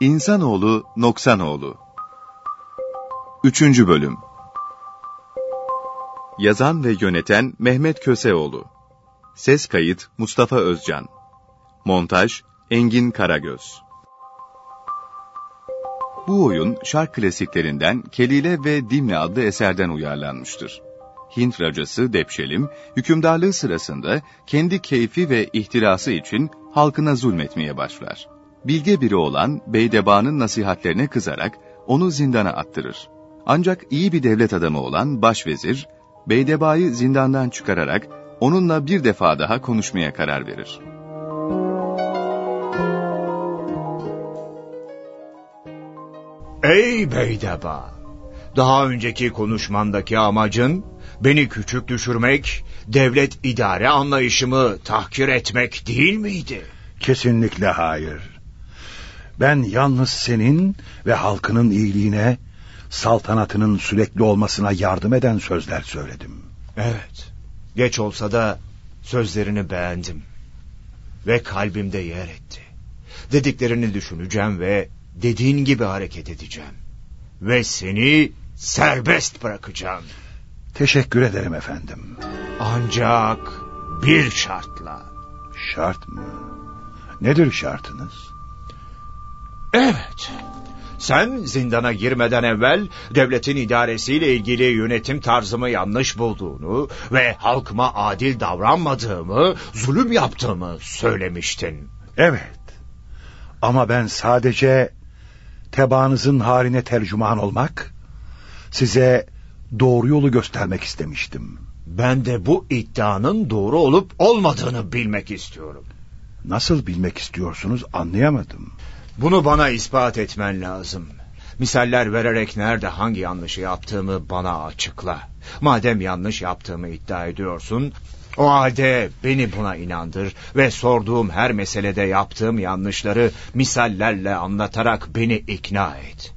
İnsanoğlu Noksanoğlu 3. Bölüm Yazan ve yöneten Mehmet Köseoğlu Ses kayıt Mustafa Özcan Montaj Engin Karagöz Bu oyun şark klasiklerinden Kelile ve Dimle adlı eserden uyarlanmıştır. Hint racası Depşelim, hükümdarlığı sırasında kendi keyfi ve ihtirası için halkına zulmetmeye başlar. Bilge biri olan Beydeba'nın nasihatlerine kızarak onu zindana attırır. Ancak iyi bir devlet adamı olan başvezir, Beydeba'yı zindandan çıkararak onunla bir defa daha konuşmaya karar verir. Ey Beydeba! Daha önceki konuşmandaki amacın beni küçük düşürmek, devlet idare anlayışımı tahkir etmek değil miydi? Kesinlikle hayır. Ben yalnız senin ve halkının iyiliğine, saltanatının sürekli olmasına yardım eden sözler söyledim. Evet, geç olsa da sözlerini beğendim. Ve kalbimde yer etti. Dediklerini düşüneceğim ve dediğin gibi hareket edeceğim. Ve seni serbest bırakacağım. Teşekkür ederim efendim. Ancak bir şartla. Şart mı? Nedir şartınız? Evet. Sen zindana girmeden evvel devletin idaresiyle ilgili yönetim tarzımı yanlış bulduğunu ve halkıma adil davranmadığımı, zulüm yaptığımı söylemiştin. Evet. Ama ben sadece tebaanızın haline tercüman olmak, size doğru yolu göstermek istemiştim. Ben de bu iddianın doğru olup olmadığını bilmek istiyorum. Nasıl bilmek istiyorsunuz anlayamadım. Bunu bana ispat etmen lazım. Misaller vererek nerede hangi yanlışı yaptığımı bana açıkla. Madem yanlış yaptığımı iddia ediyorsun, o halde beni buna inandır ve sorduğum her meselede yaptığım yanlışları misallerle anlatarak beni ikna et.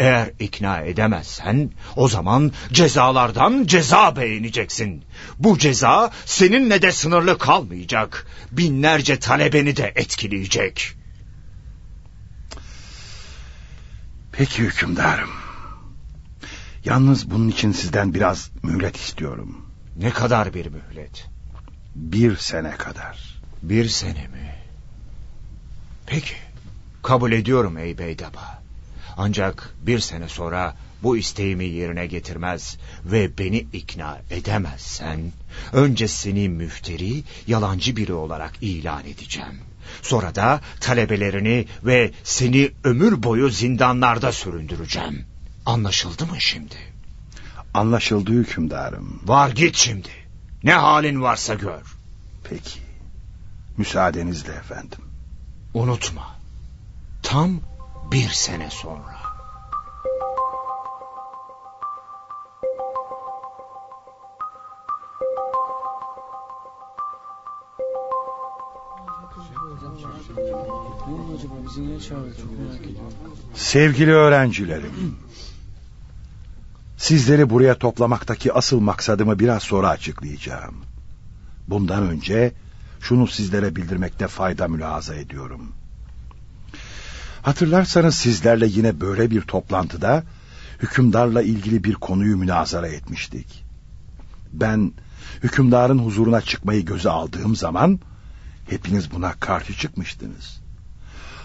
Eğer ikna edemezsen o zaman cezalardan ceza beğeneceksin. Bu ceza seninle de sınırlı kalmayacak. Binlerce talebeni de etkileyecek. Peki hükümdarım. Yalnız bunun için sizden biraz mühlet istiyorum. Ne kadar bir mühlet? Bir sene kadar. Bir sene mi? Peki. Kabul ediyorum ey Beydaba. Ancak bir sene sonra bu isteğimi yerine getirmez ve beni ikna edemezsen... ...önce seni müfteri, yalancı biri olarak ilan edeceğim. Sonra da talebelerini ve seni ömür boyu zindanlarda süründüreceğim. Anlaşıldı mı şimdi? Anlaşıldı hükümdarım. Var git şimdi. Ne halin varsa gör. Peki. Müsaadenizle efendim. Unutma. Tam bir sene sonra. Sevgili öğrencilerim. Sizleri buraya toplamaktaki asıl maksadımı biraz sonra açıklayacağım. Bundan önce şunu sizlere bildirmekte fayda mülahaza ediyorum. Hatırlarsanız sizlerle yine böyle bir toplantıda hükümdarla ilgili bir konuyu münazara etmiştik. Ben hükümdarın huzuruna çıkmayı göze aldığım zaman hepiniz buna karşı çıkmıştınız.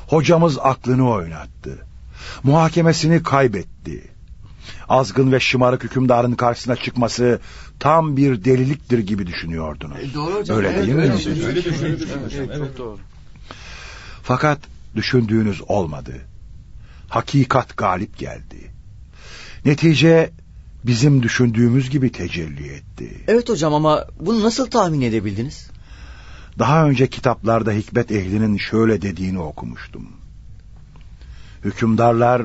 Hocamız aklını oynattı. Muhakemesini kaybetti. Azgın ve şımarık hükümdarın karşısına çıkması tam bir deliliktir gibi düşünüyordunuz. E, doğru hocam. Öyle değil evet, mi? Öyle, öyle düşündük. Evet, çok doğru. Fakat düşündüğünüz olmadı. Hakikat galip geldi. Netice bizim düşündüğümüz gibi tecelli etti. Evet hocam ama bunu nasıl tahmin edebildiniz? Daha önce kitaplarda hikmet ehlinin şöyle dediğini okumuştum. Hükümdarlar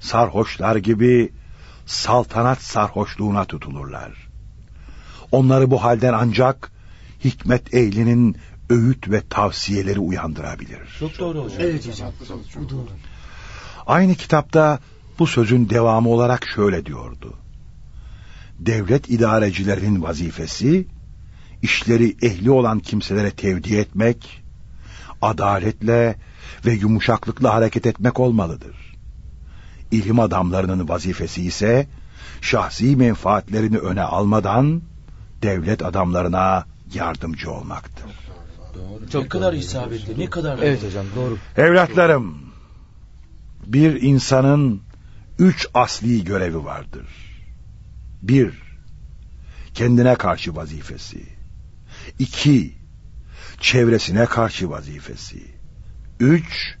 sarhoşlar gibi saltanat sarhoşluğuna tutulurlar. Onları bu halden ancak hikmet ehlinin öğüt ve tavsiyeleri uyandırabilir. Çok doğru hocam. Evet hocam. Bu doğru. Aynı kitapta bu sözün devamı olarak şöyle diyordu. Devlet idarecilerinin vazifesi işleri ehli olan kimselere tevdi etmek, adaletle ve yumuşaklıkla hareket etmek olmalıdır. İlim adamlarının vazifesi ise şahsi menfaatlerini öne almadan devlet adamlarına yardımcı olmaktır. Doğru. Çok ne kadar isabetli, ne kadar... Evet hocam doğru. Evlatlarım, bir insanın üç asli görevi vardır. Bir, kendine karşı vazifesi. İki, çevresine karşı vazifesi. Üç,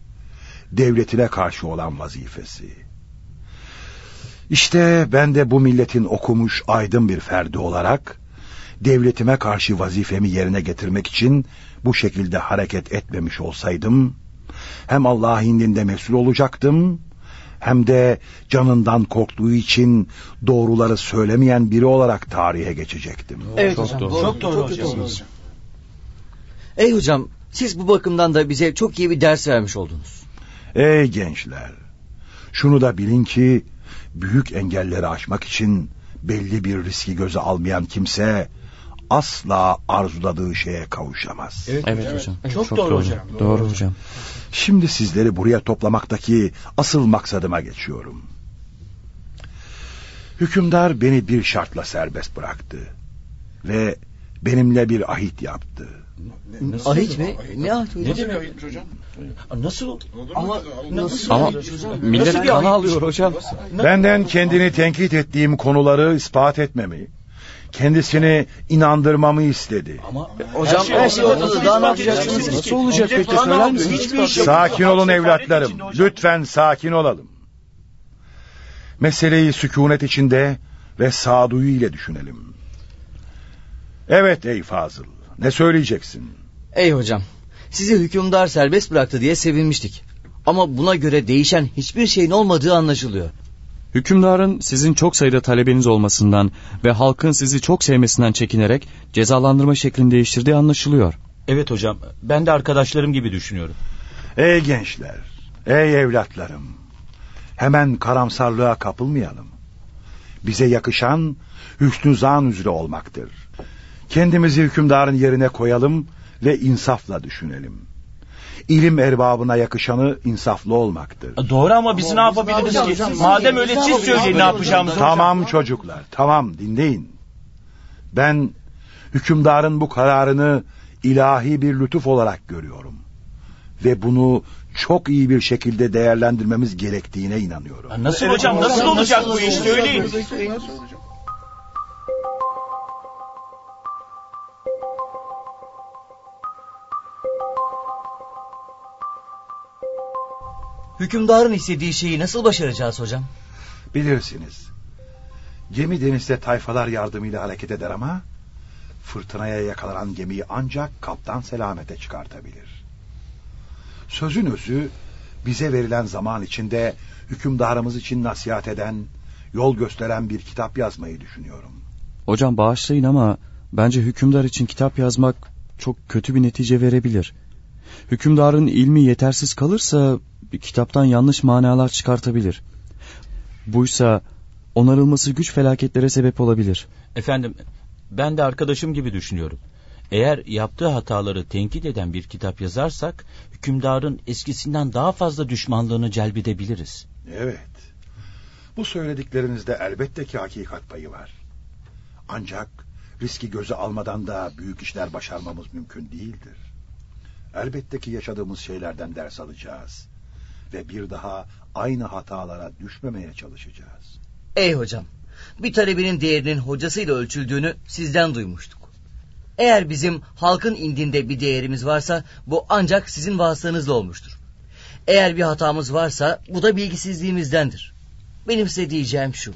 devletine karşı olan vazifesi. İşte ben de bu milletin okumuş aydın bir ferdi olarak devletime karşı vazifemi yerine getirmek için bu şekilde hareket etmemiş olsaydım hem Allah indinde mesul olacaktım hem de canından korktuğu için doğruları söylemeyen biri olarak tarihe geçecektim. Evet çok hocam. doğru. Doğru. Çok doğru Çok hocam. doğru. Ey hocam siz bu bakımdan da bize çok iyi bir ders vermiş oldunuz. Ey gençler! Şunu da bilin ki büyük engelleri aşmak için belli bir riski göze almayan kimse asla arzuladığı şeye kavuşamaz. Evet, Evet hocam. Çok, doğru, hocam. Doğru hocam. Şimdi sizleri buraya toplamaktaki asıl maksadıma geçiyorum. Hükümdar beni bir şartla serbest bıraktı ve benimle bir ahit yaptı. Ahit mi? Ne ahit hocam? Ne demek hocam? Nasıl oldu? Ama nasıl Ama hocam? millet Nasıl bir kan ahit? alıyor hocam. Benden kendini tenkit ettiğim konuları ispat etmemi, kendisini inandırmamı istedi. Ama Hocam her şey ortada daha ne yapacaksınız? Nasıl olacak peki söyler misiniz? Sakin olun evlatlarım. Lütfen sakin olalım. Meseleyi sükunet içinde ve sağduyu ile düşünelim. Evet ey Fazıl. Ne söyleyeceksin? Ey hocam sizi hükümdar serbest bıraktı diye sevinmiştik. Ama buna göre değişen hiçbir şeyin olmadığı anlaşılıyor. Hükümdarın sizin çok sayıda talebeniz olmasından ve halkın sizi çok sevmesinden çekinerek cezalandırma şeklini değiştirdiği anlaşılıyor. Evet hocam. Ben de arkadaşlarım gibi düşünüyorum. Ey gençler, ey evlatlarım. Hemen karamsarlığa kapılmayalım. Bize yakışan hüsnü zan üzere olmaktır. Kendimizi hükümdarın yerine koyalım ve insafla düşünelim. İlim erbabına yakışanı insaflı olmaktır. Doğru ama biz ne yapabiliriz ki? Madem öyle siz söyleyin ne yapacağımızı. Tamam çocuklar, tamam dinleyin. Ben hükümdarın bu kararını ilahi bir lütuf olarak görüyorum. Ve bunu çok iyi bir şekilde değerlendirmemiz gerektiğine inanıyorum. Nasıl hocam? Nasıl olacak bu iş? Söyleyin. Hükümdarın istediği şeyi nasıl başaracağız hocam? Bilirsiniz. Gemi denizde tayfalar yardımıyla hareket eder ama fırtınaya yakalanan gemiyi ancak kaptan selamete çıkartabilir. Sözün özü bize verilen zaman içinde hükümdarımız için nasihat eden, yol gösteren bir kitap yazmayı düşünüyorum. Hocam bağışlayın ama bence hükümdar için kitap yazmak çok kötü bir netice verebilir. Hükümdarın ilmi yetersiz kalırsa kitaptan yanlış manalar çıkartabilir. Buysa onarılması güç felaketlere sebep olabilir. Efendim ben de arkadaşım gibi düşünüyorum. Eğer yaptığı hataları tenkit eden bir kitap yazarsak hükümdarın eskisinden daha fazla düşmanlığını celbedebiliriz. Evet. Bu söylediklerinizde elbette ki hakikat payı var. Ancak riski göze almadan da büyük işler başarmamız mümkün değildir. Elbette ki yaşadığımız şeylerden ders alacağız. Ve bir daha aynı hatalara düşmemeye çalışacağız. Ey hocam bir talebinin değerinin hocasıyla ölçüldüğünü sizden duymuştuk. Eğer bizim halkın indinde bir değerimiz varsa bu ancak sizin vasıtanızla olmuştur. Eğer bir hatamız varsa bu da bilgisizliğimizdendir. Benim size diyeceğim şu.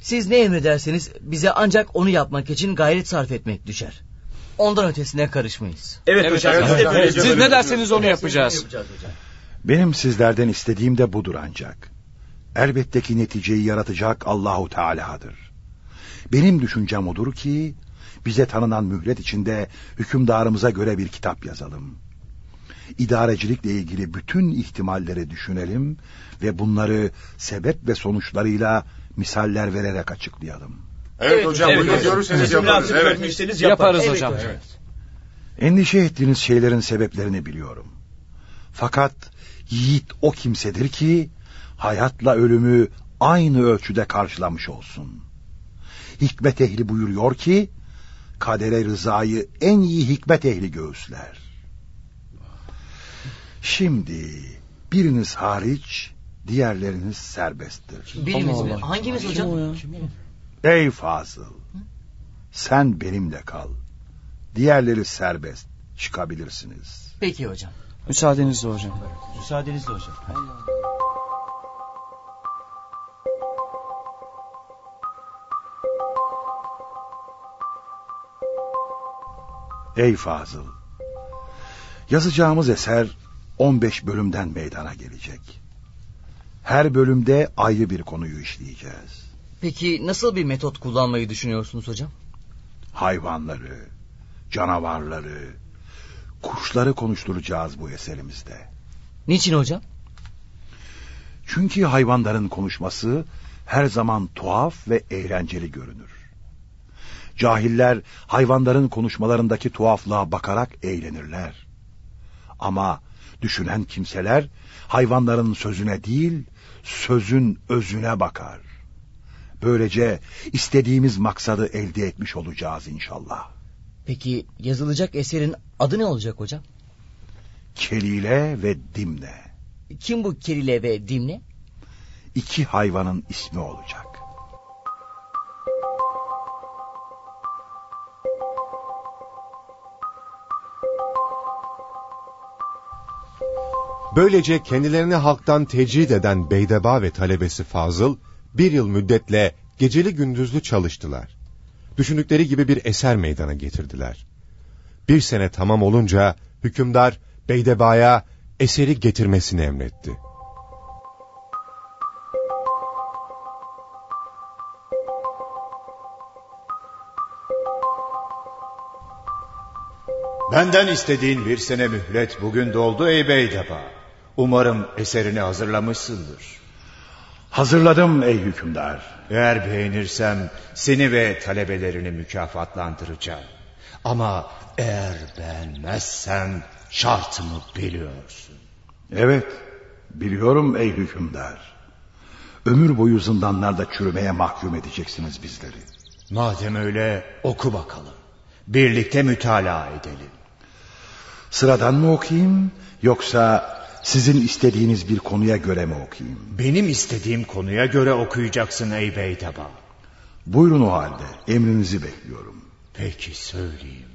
Siz ne emrederseniz bize ancak onu yapmak için gayret sarf etmek düşer. Ondan ötesine karışmayız. Evet, hocam. biz de böyle Siz ne derseniz onu yapacağız. Yapacağız hocam. Benim sizlerden istediğim de budur ancak. Elbette ki neticeyi yaratacak Allahu Teala'dır. Benim düşüncem odur ki bize tanınan mühlet içinde hükümdarımıza göre bir kitap yazalım. İdarecilikle ilgili bütün ihtimalleri düşünelim ve bunları sebep ve sonuçlarıyla misaller vererek açıklayalım. Evet hocam Evet, bunu evet. görürseniz yaparız. Evet. Yaparız yaparız. hocam. Endişe ettiğiniz şeylerin sebeplerini biliyorum. Fakat yiğit o kimsedir ki hayatla ölümü aynı ölçüde karşılamış olsun. Hikmet ehli buyuruyor ki kadere rızayı en iyi hikmet ehli göğüsler. Şimdi biriniz hariç diğerleriniz serbesttir. Birimiz mi? Hangimiz hocam? Ey Fazıl! Sen benimle kal. Diğerleri serbest. Çıkabilirsiniz. Peki hocam. Müsaadenizle hocam. Müsaadenizle hocam. Ey Fazıl! Yazacağımız eser 15 bölümden meydana gelecek. Her bölümde ayrı bir konuyu işleyeceğiz. Peki nasıl bir metot kullanmayı düşünüyorsunuz hocam? Hayvanları, canavarları, kuşları konuşturacağız bu eserimizde. Niçin hocam? Çünkü hayvanların konuşması her zaman tuhaf ve eğlenceli görünür. Cahiller hayvanların konuşmalarındaki tuhaflığa bakarak eğlenirler. Ama düşünen kimseler hayvanların sözüne değil, sözün özüne bakar. Böylece istediğimiz maksadı elde etmiş olacağız inşallah. Peki yazılacak eserin adı ne olacak hocam? Kelile ve Dimne. Kim bu Kerile ve Dimne? İki hayvanın ismi olacak. Böylece kendilerini halktan tecrid eden Beydeba ve talebesi Fazıl, bir yıl müddetle geceli gündüzlü çalıştılar. Düşündükleri gibi bir eser meydana getirdiler. Bir sene tamam olunca hükümdar Beydeba'ya eseri getirmesini emretti. Benden istediğin bir sene mühlet bugün doldu ey Beydeba. Umarım eserini hazırlamışsındır. Hazırladım ey hükümdar. Eğer beğenirsem seni ve talebelerini mükafatlandıracağım. Ama eğer beğenmezsem şartımı biliyorsun. Evet, biliyorum ey hükümdar. Ömür boyu zindanlarda çürümeye mahkum edeceksiniz bizleri. Madem öyle oku bakalım. Birlikte mütalaa edelim. Sıradan mı okuyayım yoksa sizin istediğiniz bir konuya göre mi okuyayım? Benim istediğim konuya göre okuyacaksın ey Beydaba. Buyurun o halde emrinizi bekliyorum. Peki söyleyeyim.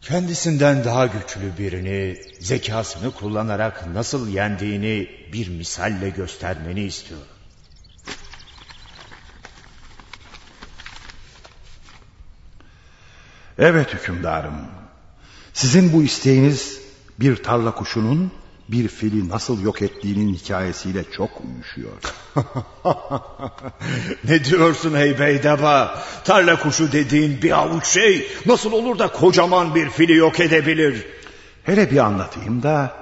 Kendisinden daha güçlü birini zekasını kullanarak nasıl yendiğini bir misalle göstermeni istiyorum. Evet hükümdarım. Sizin bu isteğiniz bir tarla kuşunun bir fili nasıl yok ettiğinin hikayesiyle çok uyuşuyor. ne diyorsun ey beydeba? Tarla kuşu dediğin bir avuç şey nasıl olur da kocaman bir fili yok edebilir? Hele bir anlatayım da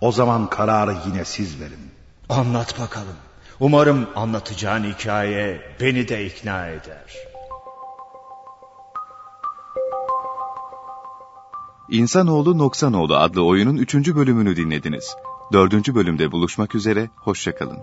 o zaman kararı yine siz verin. Anlat bakalım. Umarım anlatacağın hikaye beni de ikna eder. İnsanoğlu Noksanoğlu adlı oyunun 3. bölümünü dinlediniz. 4. bölümde buluşmak üzere, hoşçakalın.